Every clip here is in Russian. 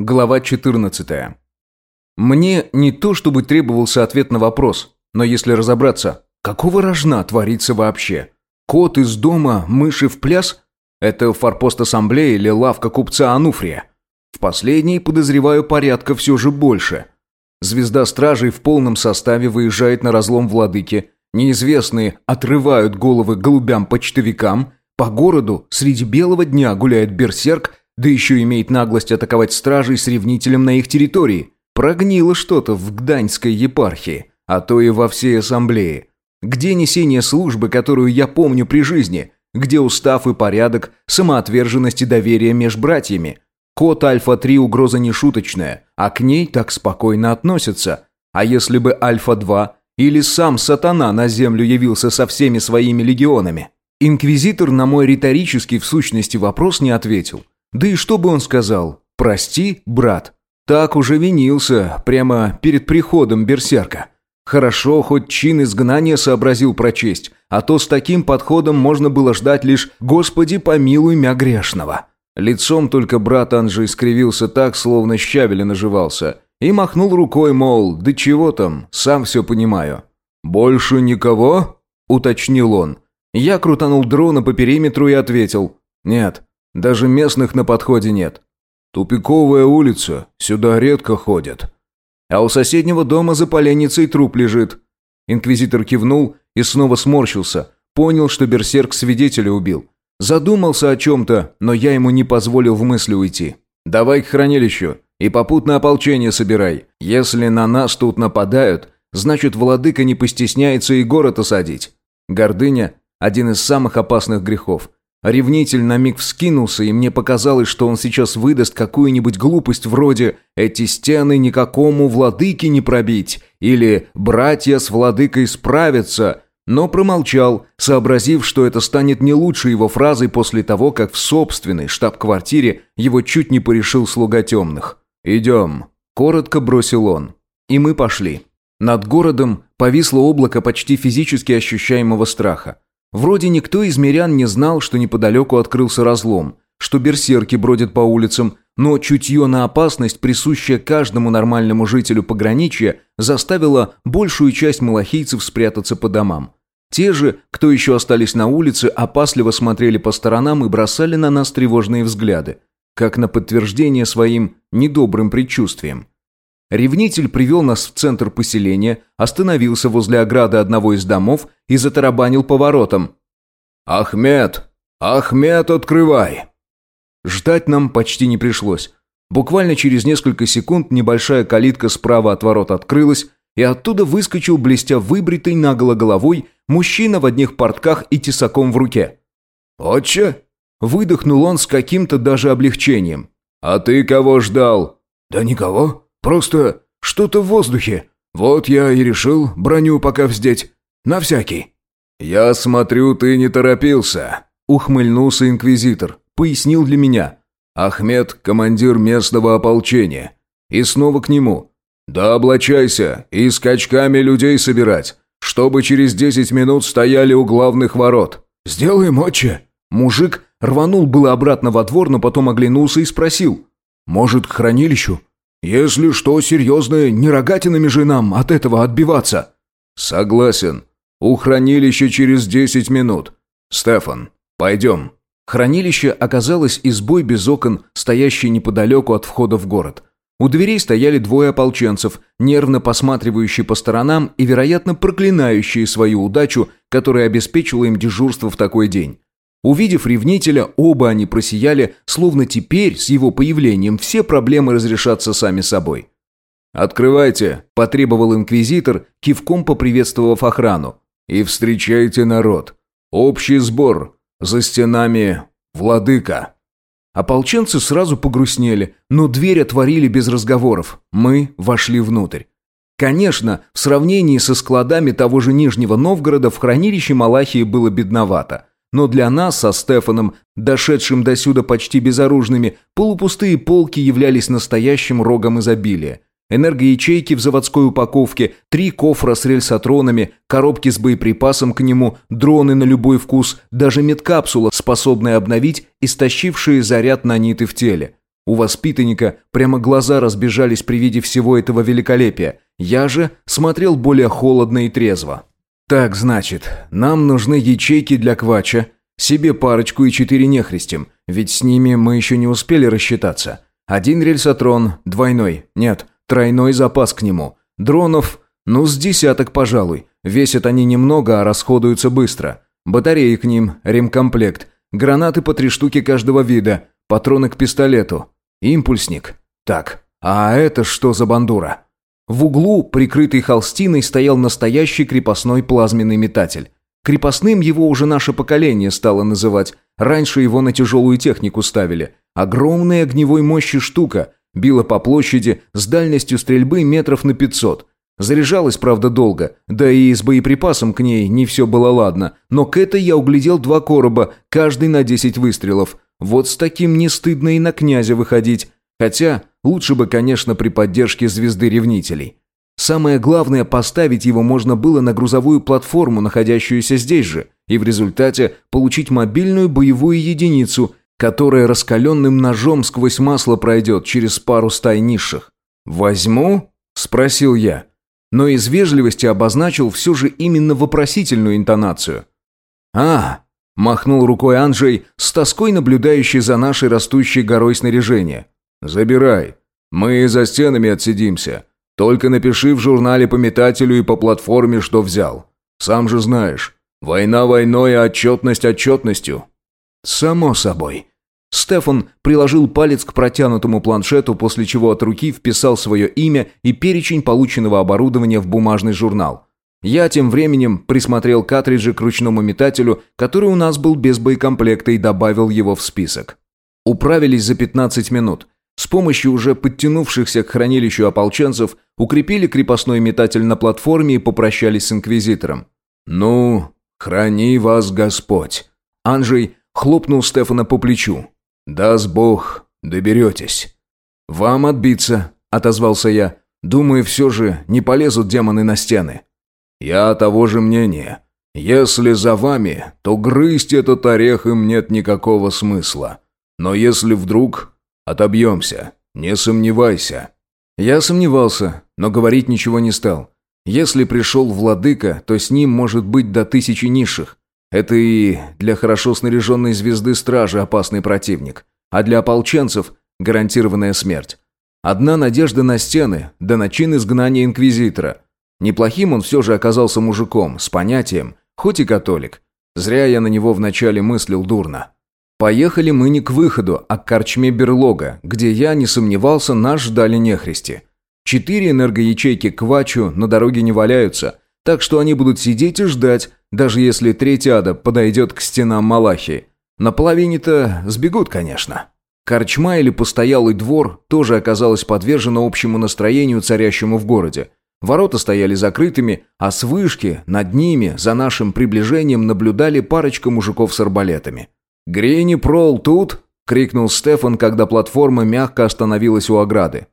Глава 14. Мне не то чтобы требовался ответ на вопрос, но если разобраться, какого рожна творится вообще? Кот из дома, мыши в пляс? Это форпост ассамблеи или лавка купца Ануфрия? В последней, подозреваю, порядка все же больше. Звезда стражей в полном составе выезжает на разлом владыки, неизвестные отрывают головы голубям-почтовикам, по городу среди белого дня гуляет берсерк да еще имеет наглость атаковать стражей с ревнителем на их территории. Прогнило что-то в Гданьской епархии, а то и во всей ассамблее. Где несение службы, которую я помню при жизни? Где устав и порядок, самоотверженность и доверие меж братьями? Код Альфа-3 угроза нешуточная, а к ней так спокойно относятся. А если бы Альфа-2 или сам сатана на землю явился со всеми своими легионами? Инквизитор на мой риторический в сущности вопрос не ответил. Да и что бы он сказал? «Прости, брат». Так уже винился, прямо перед приходом берсерка. Хорошо, хоть чин изгнания сообразил прочесть, а то с таким подходом можно было ждать лишь «Господи, помилуй мя грешного». Лицом только брат Анжи скривился так, словно щавеля наживался, и махнул рукой, мол, да чего там, сам все понимаю. «Больше никого?» – уточнил он. Я крутанул дрона по периметру и ответил. «Нет, даже местных на подходе нет. Тупиковая улица, сюда редко ходят. А у соседнего дома за поленницей труп лежит. Инквизитор кивнул и снова сморщился. Понял, что берсерк свидетеля убил. Задумался о чем-то, но я ему не позволил в мысли уйти. «Давай к хранилищу и попутно ополчение собирай. Если на нас тут нападают, значит, владыка не постесняется и город осадить. Гордыня – один из самых опасных грехов. Ревнитель на миг вскинулся, и мне показалось, что он сейчас выдаст какую-нибудь глупость вроде «эти стены никакому владыке не пробить» или «братья с владыкой справятся», но промолчал, сообразив, что это станет не лучшей его фразой после того, как в собственной штаб-квартире его чуть не порешил слуга темных. «Идем», – коротко бросил он. И мы пошли. Над городом повисло облако почти физически ощущаемого страха. Вроде никто из мирян не знал, что неподалеку открылся разлом, что берсерки бродят по улицам, но чутье на опасность, присущее каждому нормальному жителю пограничья, заставило большую часть малахийцев спрятаться по домам. Те же, кто еще остались на улице, опасливо смотрели по сторонам и бросали на нас тревожные взгляды, как на подтверждение своим недобрым предчувствиям. Ревнитель привел нас в центр поселения, остановился возле ограды одного из домов и затарабанил поворотом. «Ахмед! Ахмед, открывай!» Ждать нам почти не пришлось. Буквально через несколько секунд небольшая калитка справа от ворот открылась, и оттуда выскочил, блестя выбритый наголо головой, мужчина в одних портках и тесаком в руке. «Отче?» – выдохнул он с каким-то даже облегчением. «А ты кого ждал?» «Да никого. Просто что-то в воздухе. Вот я и решил броню пока вздеть. На всякий». «Я смотрю, ты не торопился», — ухмыльнулся инквизитор. Пояснил для меня. «Ахмед — командир местного ополчения». И снова к нему. «Да облачайся и скачками людей собирать, чтобы через десять минут стояли у главных ворот». «Сделаем, отче». Мужик рванул было обратно во двор, но потом оглянулся и спросил. «Может, к хранилищу? Если что серьезное, не рогатинами же нам от этого отбиваться». «Согласен. У хранилища через десять минут. Стефан, пойдем». Хранилище оказалось избой без окон, стоящей неподалеку от входа в город. У дверей стояли двое ополченцев, нервно посматривающие по сторонам и, вероятно, проклинающие свою удачу, которая обеспечила им дежурство в такой день. Увидев ревнителя, оба они просияли, словно теперь, с его появлением, все проблемы разрешатся сами собой. «Открывайте», – потребовал инквизитор, кивком поприветствовав охрану. «И встречайте народ. Общий сбор. За стенами владыка». Ополченцы сразу погрустнели, но дверь отворили без разговоров. Мы вошли внутрь. Конечно, в сравнении со складами того же Нижнего Новгорода в хранилище Малахии было бедновато. Но для нас со Стефаном, дошедшим до сюда почти безоружными, полупустые полки являлись настоящим рогом изобилия. Энергоячейки в заводской упаковке, три кофра с рельсотронами, коробки с боеприпасом к нему, дроны на любой вкус, даже медкапсула, способная обновить истощившие заряд наниты в теле. У воспитанника прямо глаза разбежались при виде всего этого великолепия. Я же смотрел более холодно и трезво. «Так, значит, нам нужны ячейки для квача, себе парочку и четыре нехристим, ведь с ними мы еще не успели рассчитаться. Один рельсотрон, двойной, нет, тройной запас к нему. Дронов, ну, с десяток, пожалуй. Весят они немного, а расходуются быстро. Батареи к ним, ремкомплект, гранаты по три штуки каждого вида, патроны к пистолету. Импульсник. Так, а это что за бандура? В углу, прикрытый холстиной, стоял настоящий крепостной плазменный метатель. Крепостным его уже наше поколение стало называть. Раньше его на тяжелую технику ставили. Огромная огневой мощи штука. Била по площади с дальностью стрельбы метров на 500. Заряжалась, правда, долго, да и с боеприпасом к ней не все было ладно, но к этой я углядел два короба, каждый на 10 выстрелов. Вот с таким не стыдно и на князя выходить. Хотя лучше бы, конечно, при поддержке звезды ревнителей. Самое главное, поставить его можно было на грузовую платформу, находящуюся здесь же, и в результате получить мобильную боевую единицу, которая раскаленным ножом сквозь масло пройдет через пару стай низших. «Возьму?» – спросил я. Но из вежливости обозначил все же именно вопросительную интонацию. «А, Махнул рукой Анджей, с тоской наблюдающий за нашей растущей горой снаряжения. «Забирай. Мы за стенами отсидимся. Только напиши в журнале по метателю и по платформе, что взял. Сам же знаешь, война войной, а отчетность отчетностью». «Само собой». Стефан приложил палец к протянутому планшету, после чего от руки вписал свое имя и перечень полученного оборудования в бумажный журнал. Я тем временем присмотрел картриджи к ручному метателю, который у нас был без боекомплекта, и добавил его в список. Управились за 15 минут. С помощью уже подтянувшихся к хранилищу ополченцев укрепили крепостной метатель на платформе и попрощались с инквизитором. «Ну, храни вас Господь!» Анжей хлопнул Стефана по плечу. «Даст Бог, доберетесь». «Вам отбиться», — отозвался я. «Думаю, все же не полезут демоны на стены». «Я того же мнения. Если за вами, то грызть этот орех им нет никакого смысла. Но если вдруг, отобьемся, не сомневайся». Я сомневался, но говорить ничего не стал. Если пришел владыка, то с ним может быть до тысячи низших. Это и для хорошо снаряженной звезды стражи опасный противник, а для ополченцев гарантированная смерть. Одна надежда на стены, да начин изгнания инквизитора – Неплохим он все же оказался мужиком, с понятием, хоть и католик. Зря я на него вначале мыслил дурно. Поехали мы не к выходу, а к корчме берлога, где я не сомневался, нас ждали нехристи. Четыре энергоячейки к на дороге не валяются, так что они будут сидеть и ждать, даже если третья ада подойдет к стенам Малахии. На половине-то сбегут, конечно. Корчма или постоялый двор тоже оказалось подвержено общему настроению, царящему в городе. Ворота стояли закрытыми, а с вышки, над ними, за нашим приближением наблюдали парочка мужиков с арбалетами. «Грини Прол тут?» – крикнул Стефан, когда платформа мягко остановилась у ограды.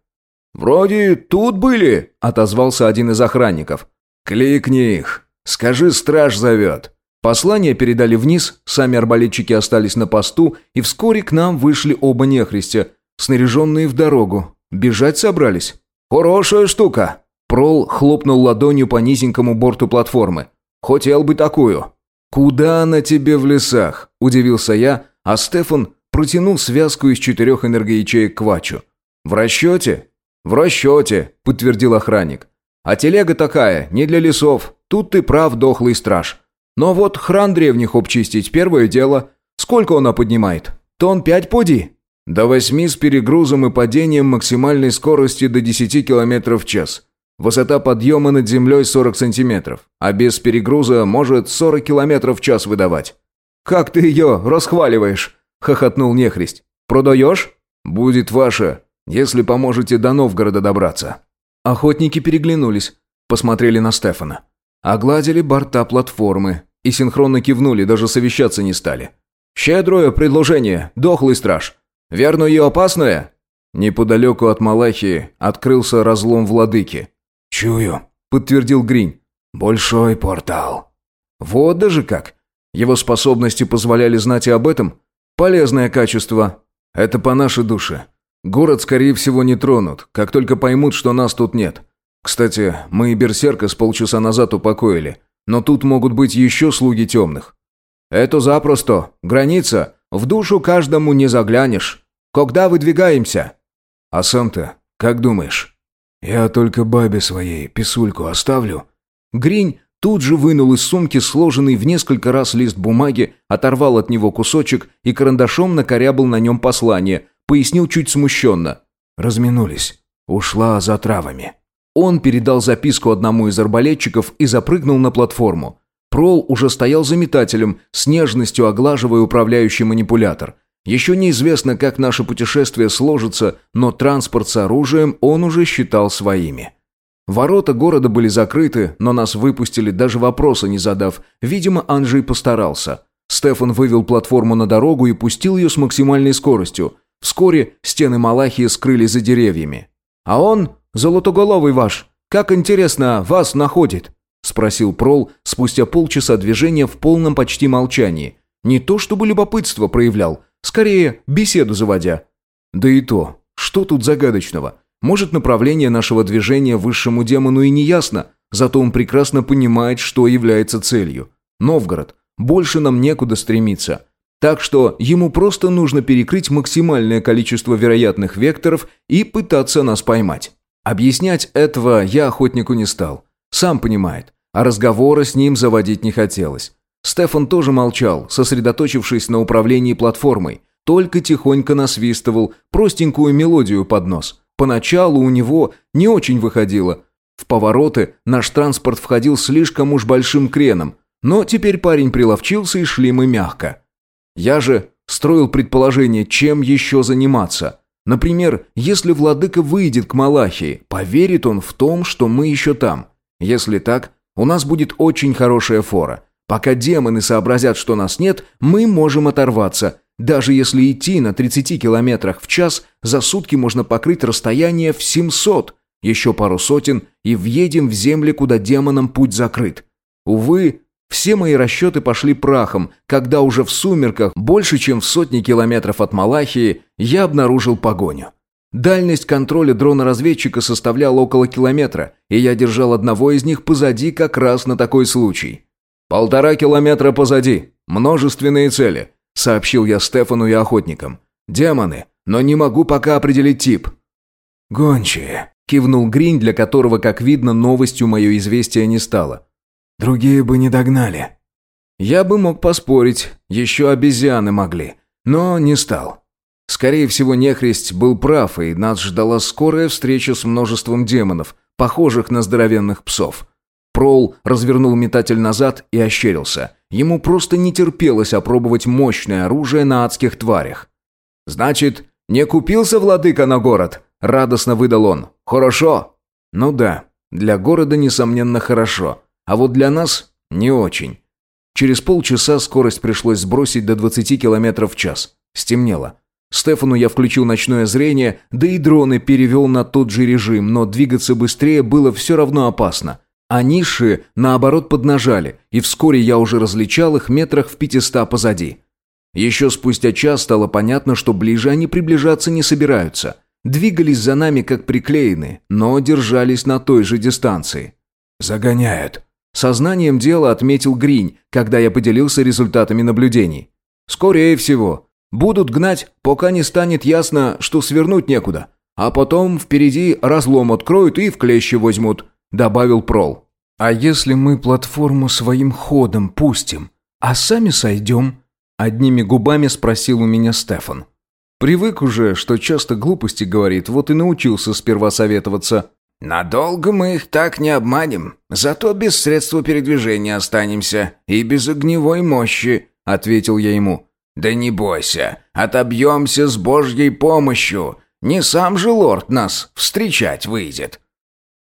«Вроде тут были», – отозвался один из охранников. «Кликни их. Скажи, страж зовет». Послание передали вниз, сами арбалетчики остались на посту, и вскоре к нам вышли оба нехристи, снаряженные в дорогу. Бежать собрались. «Хорошая штука», Прол хлопнул ладонью по низенькому борту платформы. «Хотел бы такую». «Куда она тебе в лесах?» – удивился я, а Стефан протянул связку из четырех энергоячеек Вачу. «В расчете?» «В расчете», – подтвердил охранник. «А телега такая, не для лесов. Тут ты прав, дохлый страж. Но вот хран древних обчистить – первое дело. Сколько она поднимает? Тон пять поди?» «До восьми с перегрузом и падением максимальной скорости до десяти километров в час. Высота подъема над землей 40 сантиметров, а без перегруза может 40 километров в час выдавать. «Как ты ее расхваливаешь?» – хохотнул нехрист. «Продаешь?» «Будет ваше, если поможете до Новгорода добраться». Охотники переглянулись, посмотрели на Стефана. Огладили борта платформы и синхронно кивнули, даже совещаться не стали. «Щедрое предложение, дохлый страж. Верно ее опасное?» Неподалеку от Малахии открылся разлом владыки – «Чую», — подтвердил Гринь. «Большой портал». «Вот даже как. Его способности позволяли знать и об этом. Полезное качество. Это по нашей душе. Город, скорее всего, не тронут, как только поймут, что нас тут нет. Кстати, мы и Берсерка с полчаса назад упокоили, но тут могут быть еще слуги темных». «Это запросто. Граница. В душу каждому не заглянешь. Когда выдвигаемся?» «А сам-то, как думаешь?» «Я только бабе своей писульку оставлю». Гринь тут же вынул из сумки сложенный в несколько раз лист бумаги, оторвал от него кусочек и карандашом накорябал на нем послание, пояснил чуть смущенно. «Разминулись. Ушла за травами». Он передал записку одному из арбалетчиков и запрыгнул на платформу. Прол уже стоял за метателем, с нежностью оглаживая управляющий манипулятор. Еще неизвестно, как наше путешествие сложится, но транспорт с оружием он уже считал своими. Ворота города были закрыты, но нас выпустили, даже вопроса не задав. Видимо, Анджей постарался. Стефан вывел платформу на дорогу и пустил ее с максимальной скоростью. Вскоре стены Малахии скрылись за деревьями. «А он, золотоголовый ваш, как интересно, вас находит?» – спросил Прол спустя полчаса движения в полном почти молчании. Не то чтобы любопытство проявлял, скорее беседу заводя. Да и то, что тут загадочного? Может, направление нашего движения высшему демону и не ясно, зато он прекрасно понимает, что является целью. Новгород. Больше нам некуда стремиться. Так что ему просто нужно перекрыть максимальное количество вероятных векторов и пытаться нас поймать. Объяснять этого я охотнику не стал. Сам понимает, а разговора с ним заводить не хотелось. Стефан тоже молчал, сосредоточившись на управлении платформой, только тихонько насвистывал простенькую мелодию под нос – Поначалу у него не очень выходило. В повороты наш транспорт входил слишком уж большим креном, но теперь парень приловчился и шли мы мягко. Я же строил предположение, чем еще заниматься. Например, если владыка выйдет к Малахии, поверит он в том, что мы еще там. Если так, у нас будет очень хорошая фора. Пока демоны сообразят, что нас нет, мы можем оторваться – даже если идти на 30 километрах в час, за сутки можно покрыть расстояние в 700, еще пару сотен, и въедем в земли, куда демонам путь закрыт. Увы, все мои расчеты пошли прахом, когда уже в сумерках, больше чем в сотни километров от Малахии, я обнаружил погоню. Дальность контроля дрона-разведчика составляла около километра, и я держал одного из них позади как раз на такой случай. «Полтора километра позади. Множественные цели сообщил я Стефану и охотникам. «Демоны, но не могу пока определить тип». «Гончие», – кивнул Гринь, для которого, как видно, новостью мое известие не стало. «Другие бы не догнали». Я бы мог поспорить, еще обезьяны могли, но не стал. Скорее всего, нехрист был прав, и нас ждала скорая встреча с множеством демонов, похожих на здоровенных псов. Прол развернул метатель назад и ощерился. Ему просто не терпелось опробовать мощное оружие на адских тварях. «Значит, не купился владыка на город?» – радостно выдал он. «Хорошо?» «Ну да, для города, несомненно, хорошо. А вот для нас – не очень». Через полчаса скорость пришлось сбросить до 20 км в час. Стемнело. Стефану я включил ночное зрение, да и дроны перевел на тот же режим, но двигаться быстрее было все равно опасно. А ниши, наоборот, поднажали, и вскоре я уже различал их метрах в пятиста позади. Еще спустя час стало понятно, что ближе они приближаться не собираются. Двигались за нами как приклеены, но держались на той же дистанции. «Загоняют», — сознанием дела отметил Гринь, когда я поделился результатами наблюдений. «Скорее всего. Будут гнать, пока не станет ясно, что свернуть некуда. А потом впереди разлом откроют и в клещи возьмут добавил Прол. «А если мы платформу своим ходом пустим, а сами сойдем?» Одними губами спросил у меня Стефан. Привык уже, что часто глупости говорит, вот и научился сперва советоваться. «Надолго мы их так не обманем, зато без средства передвижения останемся и без огневой мощи», — ответил я ему. «Да не бойся, отобьемся с Божьей помощью. Не сам же лорд нас встречать выйдет».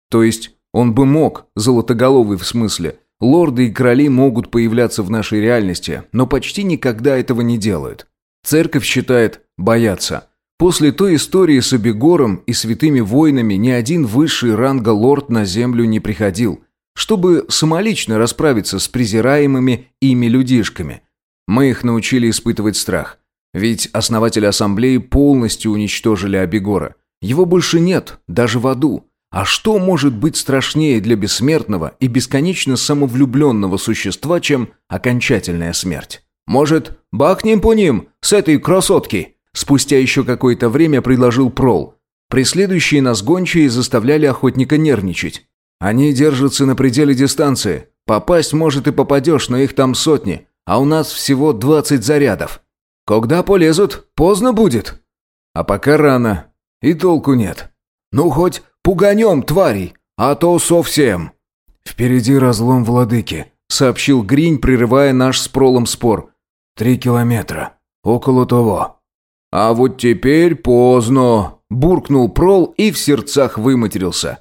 То есть он бы мог, золотоголовый в смысле. Лорды и короли могут появляться в нашей реальности, но почти никогда этого не делают. Церковь считает бояться. После той истории с Абегором и святыми воинами ни один высший ранга лорд на землю не приходил, чтобы самолично расправиться с презираемыми ими людишками. Мы их научили испытывать страх. Ведь основатели ассамблеи полностью уничтожили Абегора. Его больше нет, даже в аду. А что может быть страшнее для бессмертного и бесконечно самовлюбленного существа, чем окончательная смерть? Может, бахнем по ним с этой красотки? Спустя еще какое-то время предложил Прол. Преследующие нас гончие заставляли охотника нервничать. Они держатся на пределе дистанции. Попасть, может, и попадешь, но их там сотни, а у нас всего двадцать зарядов. Когда полезут, поздно будет. А пока рано, и толку нет. Ну, хоть пуганем тварей, а то совсем. Впереди разлом владыки, сообщил Гринь, прерывая наш с Пролом спор. Три километра. Около того. А вот теперь поздно, буркнул Прол и в сердцах выматерился.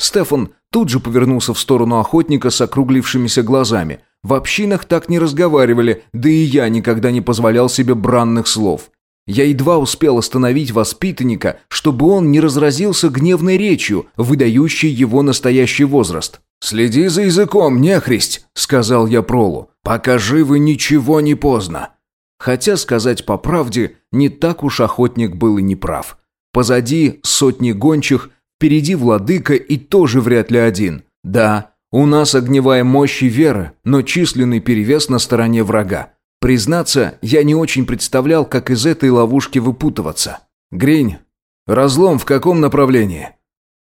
Стефан тут же повернулся в сторону охотника с округлившимися глазами. В общинах так не разговаривали, да и я никогда не позволял себе бранных слов. Я едва успел остановить воспитанника, чтобы он не разразился гневной речью, выдающей его настоящий возраст. «Следи за языком, нехристь!» – сказал я Пролу. «Пока живы, ничего не поздно!» Хотя, сказать по правде, не так уж охотник был и не прав. Позади сотни гончих, впереди владыка и тоже вряд ли один. Да, у нас огневая мощь и вера, но численный перевес на стороне врага. Признаться, я не очень представлял, как из этой ловушки выпутываться. «Гринь, разлом в каком направлении?»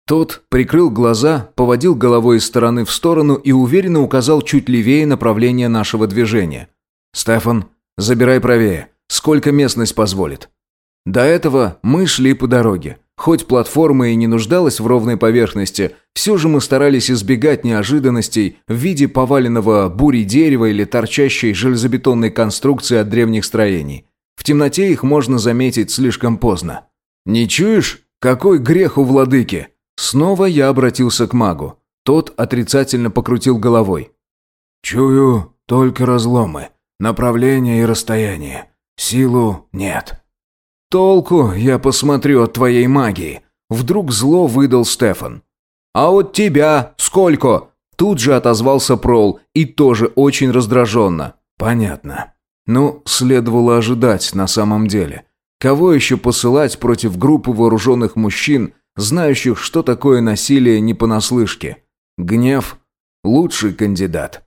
Тот прикрыл глаза, поводил головой из стороны в сторону и уверенно указал чуть левее направление нашего движения. «Стефан, забирай правее. Сколько местность позволит?» До этого мы шли по дороге. Хоть платформа и не нуждалась в ровной поверхности, все же мы старались избегать неожиданностей в виде поваленного бури дерева или торчащей железобетонной конструкции от древних строений. В темноте их можно заметить слишком поздно. «Не чуешь? Какой грех у владыки?» Снова я обратился к магу. Тот отрицательно покрутил головой. «Чую только разломы, направление и расстояние. Силу нет». «Толку, я посмотрю, от твоей магии», — вдруг зло выдал Стефан. «А от тебя сколько?» Тут же отозвался Прол и тоже очень раздраженно. «Понятно. Ну, следовало ожидать на самом деле. Кого еще посылать против группы вооруженных мужчин, знающих, что такое насилие не понаслышке? Гнев – лучший кандидат».